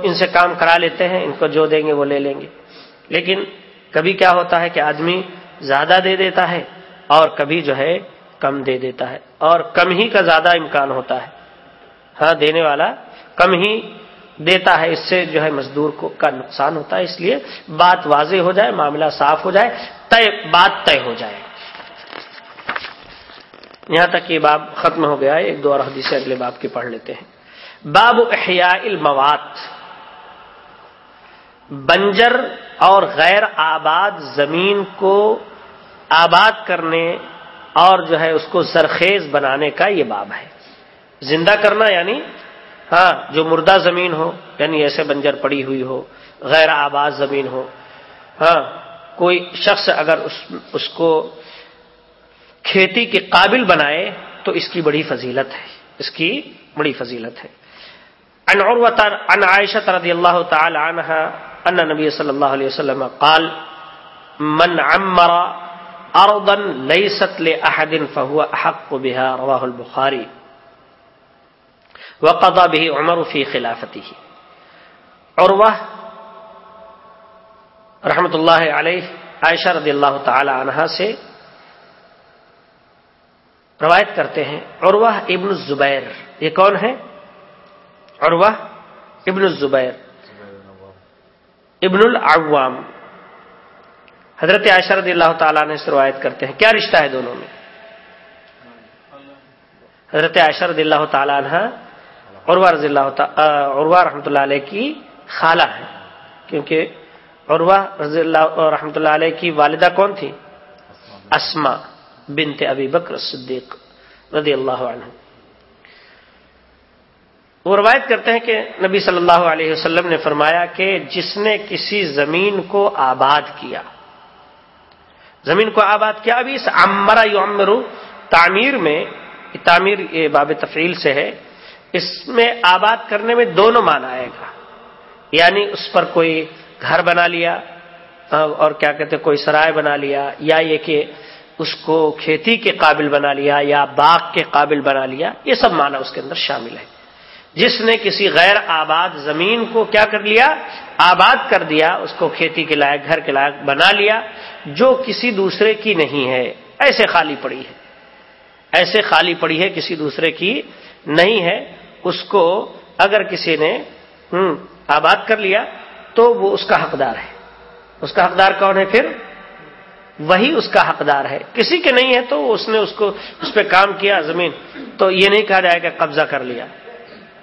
ان سے کام کرا لیتے ہیں، ان کو جو دیں گے وہ لے لیں گے۔ لیکن کبھی کیا ہوتا ہے کہ آدمی زیادہ دے دیتا ہے اور کبھی جو ہے کم دے دیتا ہے اور کم ہی کا زیادہ امکان ہوتا ہے۔ ہاں دینے والا کم ہی دیتا ہے، اس سے جو ہے مزدور کو کا نقصان ہوتا ہے، اس لیے بات واضح ہو جائے، معاملہ صاف ہو جائے، طے، بات طے ہو جائے۔ یہاں تک یہ باب ختم ہو گیا ہے، ایک دو اور حدیث اگلے باب کے پڑھ لیتے ہیں۔ باب احیاء الموات۔ بنجر اور غیر آباد زمین کو آباد کرنے اور جو ہے اس کو زرخیز بنانے کا یہ باب ہے۔ زندہ کرنا یعنی ہاں جو مردہ زمین ہو یعنی ایسے بنجر پڑی ہوئی ہو، غیر آباد زمین ہو ہاں کوئی شخص اگر اس اس کو کھیتی کے قابل بنائے تو اس کی بڑی فضیلت ہے، اس کی بڑی فضیلت ہے۔ ان ان عائشہ رضی اللہ تعالی عنہ ان نبی صلی اللہ علیہ وسلم قال، من عمر ارضا ليست لاحد فهو احق بها، رواه البخاري وقضى به عمر في خلافته. عروہ رحمت اللہ علیہ عائشہ رضی اللہ تعالی عنہا سے روایت کرتے ہیں عروہ ابن الزبیر، یہ کون ہے عروہ ابن الزبیر، ابن العوام۔ حضرت عائشہ رضی اللہ تعالیٰ نے سے روایت کرتے ہیں، کیا رشتہ ہے دونوں میں؟ حضرت عائشہ رضی اللہ تعالیٰ عنہ عروہ رضی اللہ عروہ رحمۃ اللہ علیہ کی خالہ ہے کیونکہ عروہ رضی اللہ رحمۃ اللہ علیہ کی والدہ کون تھی؟ اسما بنت ابی بکر صدیق رضی اللہ عنہ۔ وہ روایت کرتے ہیں کہ نبی صلی اللہ علیہ وسلم نے فرمایا کہ جس نے کسی زمین کو آباد کیا، زمین کو آباد کیا، ابھی اس امرا یو تعمیر میں تعمیر یہ باب تفریل سے ہے۔ اس میں آباد کرنے میں دونوں مان آئے گا۔ یعنی اس پر کوئی گھر بنا لیا، اور کیا کہتے کوئی سرائے بنا لیا، یا یہ کہ اس کو کھیتی کے قابل بنا لیا، یا باغ کے قابل بنا لیا، یہ سب معنی اس کے اندر شامل ہے جس نے کسی غیر آباد زمین کو کیا کر لیا، آباد کر دیا، اس کو کھیتی کے لائق، گھر کے لائق بنا لیا، جو کسی دوسرے کی نہیں ہے، ایسے خالی پڑی ہے۔ ایسے خالی پڑی ہے، کسی دوسرے کی نہیں ہے اس کو اگر کسی نے آباد کر لیا تو وہ اس کا حقدار ہے۔ اس کا حقدار کون ہے پھر؟ وہی اس کا حقدار ہے۔ کسی کے نہیں ہے تو اس نے اس کو، اس پہ کام کیا زمین۔ تو یہ نہیں کہا جائے گا قبضہ کر لیا۔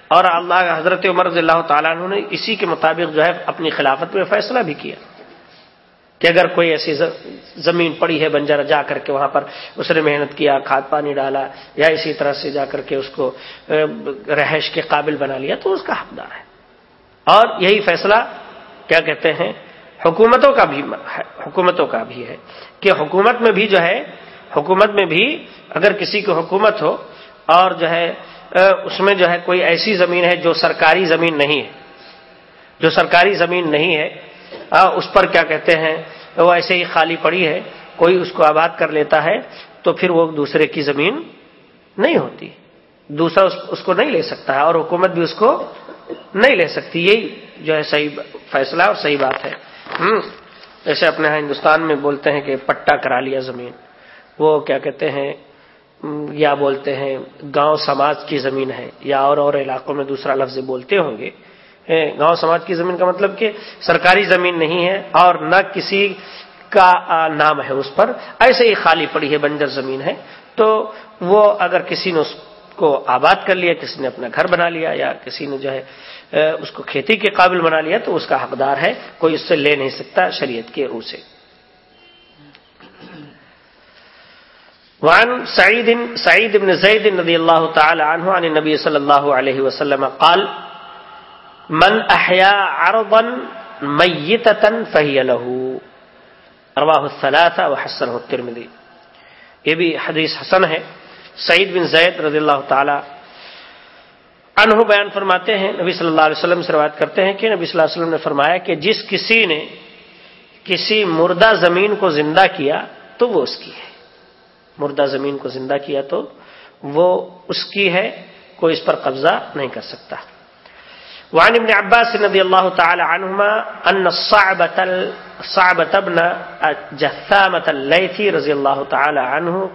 اور اللہ حضرت عمر رضی اللہ تعالیٰ عنہ نے اسی کے مطابق جو ہے اپنی خلافت میں فیصلہ بھی کیا۔ کہ اگر کوئی ایسی زمین پڑی ہے بنجر جا کر کے وہاں پر، اس نے محنت کیا، کھاد پانی ڈالا، یا اسی طرح سے جا کر کے اس کو رہائش کے قابل بنا لیا، تو اس کا حقدار ہے۔ اور یہی فیصلہ کیا کہتے ہیں؟ حکومتوں کا بھی حکومتوں کا بھی ہے کہ حکومت میں بھی جو ہے، حکومت میں بھی اگر کسی کی حکومت ہو اور جو ہے اس میں جو ہے کوئی ایسی زمین ہے جو سرکاری زمین نہیں ہے، جو سرکاری زمین نہیں ہے اس پر کیا کہتے ہیں، وہ ایسے ہی خالی پڑی ہے، کوئی اس کو آباد کر لیتا ہے، تو پھر وہ دوسرے کی زمین نہیں ہوتی۔ دوسرا اس کو نہیں لے سکتا ہے اور حکومت بھی اس کو نہیں لے سکتی۔ یہی جو ہے صحیح فیصلہ اور صحیح بات ہے۔ جیسے اپنے ہندوستان میں بولتے ہیں کہ پٹا کرا لیا زمین۔ وہ کیا کہتے ہیں، یا بولتے ہیں، گاؤں سماج کی زمین ہے، یا اور اور علاقوں میں دوسرا لفظ بولتے ہوں گے۔ گاؤں سماج کی زمین کا مطلب کہ سرکاری زمین نہیں ہے اور نہ کسی کا نام ہے اس پر۔ ایسے ہی خالی پڑی ہے، بنجر زمین ہے۔ تو وہ اگر کسی نے اس کو آباد کر لیا، کسی نے اپنا گھر بنا لیا یا کسی نے جو ہے اس کو کھیتی کے قابل بنا لیا، تو اس کا حقدار ہے۔ کوئی اس سے لے نہیں سکتا شریعت کے روح سے۔ وعن سعيد سعيد بن زيد رضي الله تعالى عنه عن النبي صلى الله عليه وسلم قال من احيا عرضا ميتة فهي له رواه الثلاثة وحسنه الترمذي یہ بھی حدیث حسن ہے۔ سعید بن زید رضی اللہ تعالی عنہ بیان فرماتے ہیں، نبی صلی اللہ علیہ وسلم سے روایت کرتے ہیں کہ نبی صلی اللہ علیہ وسلم نے فرمایا کہ جس کسی نے کسی مردہ زمین کو زندہ کیا تو وہ اس کی ہے۔ مردہ زمین کو زندہ کیا تو وہ اس کی ہے، کوئی اس پر قبضہ نہیں کر سکتا۔ وعن ابن عباس رضي الله تعالى عنهما أن الصعبة الصعبة ابن جثامة الليثي رضي الله تعالى عنه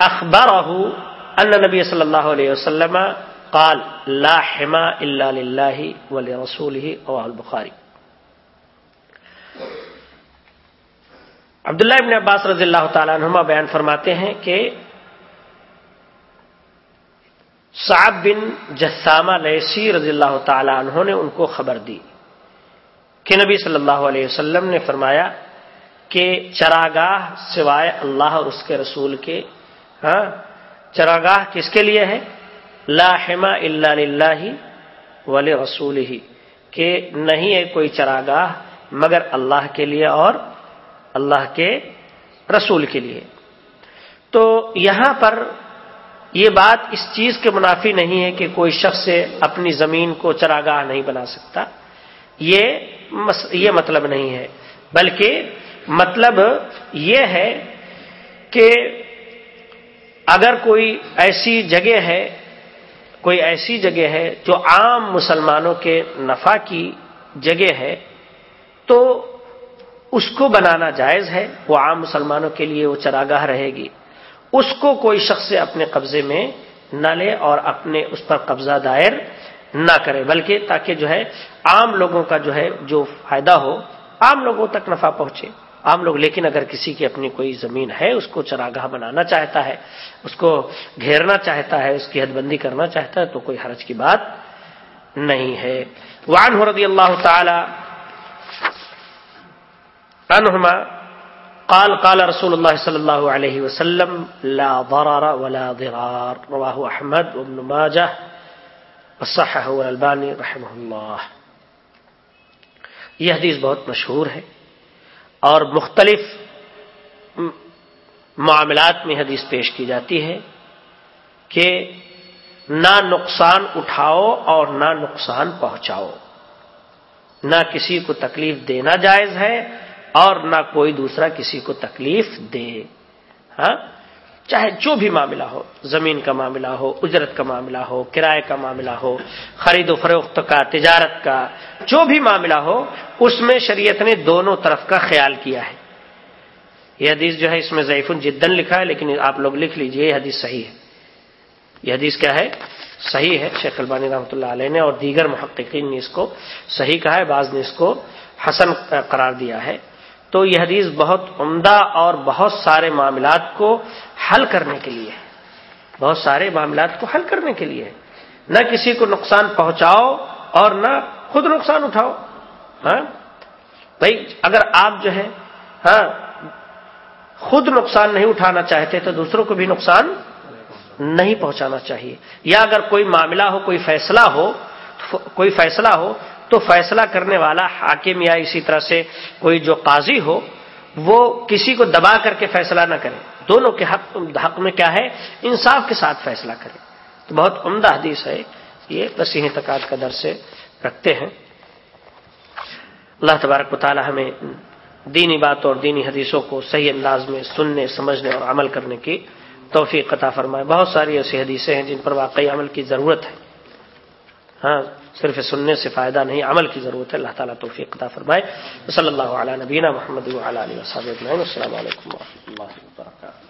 أخبره أن النبي صلى الله عليه وسلم قال لا حما إلا لله ولرسوله، رواه البخاري. عبداللہ ابن عباس رضی اللہ تعالیٰ عنہما بیان فرماتے ہیں کہ صاحب بن جسامہ لیسی رضی اللہ تعالی عنہ نے ان کو خبر دی کہ نبی صلی اللہ علیہ وسلم نے فرمایا کہ چراگاہ سوائے اللہ اور اس کے رسول کے ہاں چراگاہ کس کے لیے ہے؟ لاحما اللہ ولی رسول ہی کہ نہیں ہے کوئی چراگاہ مگر اللہ کے لیے اور اللہ کے رسول کے لیے۔ تو یہاں پر یہ بات اس چیز کے منافی نہیں ہے کہ کوئی شخص اپنی زمین کو چراگاہ نہیں بنا سکتا۔ یہ یہ مطلب نہیں ہے۔ بلکہ مطلب یہ ہے کہ اگر کوئی ایسی جگہ ہے، کوئی ایسی جگہ ہے جو عام مسلمانوں کے نفع کی جگہ ہے، تو اس کو بنانا جائز ہے۔ وہ عام مسلمانوں کے لیے وہ چراگاہ رہے گی۔ اس کو کوئی شخص اپنے قبضے میں نہ لے اور اپنے اس پر قبضہ دائر نہ کرے، بلکہ تاکہ جو ہے عام لوگوں کا جو ہے جو فائدہ ہو، عام لوگوں تک نفع پہنچے۔ عام لوگ، لیکن اگر کسی کی اپنی کوئی زمین ہے، اس کو چراگاہ بنانا چاہتا ہے، اس کو گھیرنا چاہتا ہے، اس کی حد بندی کرنا چاہتا ہے، تو کوئی حرج کی بات نہیں ہے۔ وان رضی اللہ تعالی عنہما قال قال رسول الله صلى الله عليه وسلم، لا ضرر ولا ضرار. رواه احمد وابن ماجه وصححه الالباني رحمه الله یہ حدیث بہت مشہور ہے اور مختلف معاملات میں حدیث پیش کی جاتی ہے کہ نہ نقصان اٹھاؤ اور نہ نقصان پہنچاؤ، نہ کسی کو تکلیف دینا جائز ہے اور نہ کوئی دوسرا کسی کو تکلیف دے۔ ہاں؟ چاہے جو بھی معاملہ ہو، زمین کا معاملہ ہو، اجرت کا معاملہ ہو، کرائے کا معاملہ ہو، خرید و فروخت کا، تجارت کا، جو بھی معاملہ ہو، اس میں شریعت نے دونوں طرف کا خیال کیا ہے۔ یہ حدیث جو ہے، اس میں ضعیف جدن لکھا ہے، لیکن آپ لوگ لکھ لیجیے، یہ حدیث صحیح ہے۔ یہ حدیث کیا ہے؟ صحیح ہے، شیخ البانی رحمۃ اللہ علیہ نے اور دیگر محققین نے اس کو صحیح کہا ہے، بعض نے اس کو حسن قرار دیا ہے۔ تو یہ حدیث بہت عمدہ اور بہت سارے معاملات کو حل کرنے کے لیے ہے۔ بہت سارے معاملات کو حل کرنے کے لیے نہ کسی کو نقصان پہنچاؤ اور نہ خود نقصان اٹھاؤ۔ ہاں؟ بھائی، اگر آپ جو ہے ہاں خود نقصان نہیں اٹھانا چاہتے تو دوسروں کو بھی نقصان نہیں پہنچانا چاہیے۔ یا اگر کوئی معاملہ ہو، کوئی فیصلہ ہو کوئی فیصلہ ہو تو فیصلہ کرنے والا حاکم یا اسی طرح سے کوئی جو قاضی ہو، وہ کسی کو دبا کر کے فیصلہ نہ کرے۔ دونوں کے حق حق میں کیا ہے؟ انصاف کے ساتھ فیصلہ کرے۔ تو بہت عمدہ حدیث ہے یہ وسیح تقاد کا در سے رکھتے ہیں۔ اللہ تبارک و تعالی ہمیں دینی بات اور دینی حدیثوں کو صحیح انداز میں سننے، سمجھنے اور عمل کرنے کی توفیق قطع فرمائے۔ بہت ساری ایسی حدیثیں ہیں جن پر واقعی عمل کی ضرورت ہے۔ ہاں صرف سننے سے فائدہ نہیں، عمل کی ضرورت ہے۔ اللہ تعالیٰ توفیق عطا فرمائے۔ صلی اللہ علیہ نبینہ محمد علیہ وسلم السلام علیکم و رحمۃ اللہ وبرکاتہ۔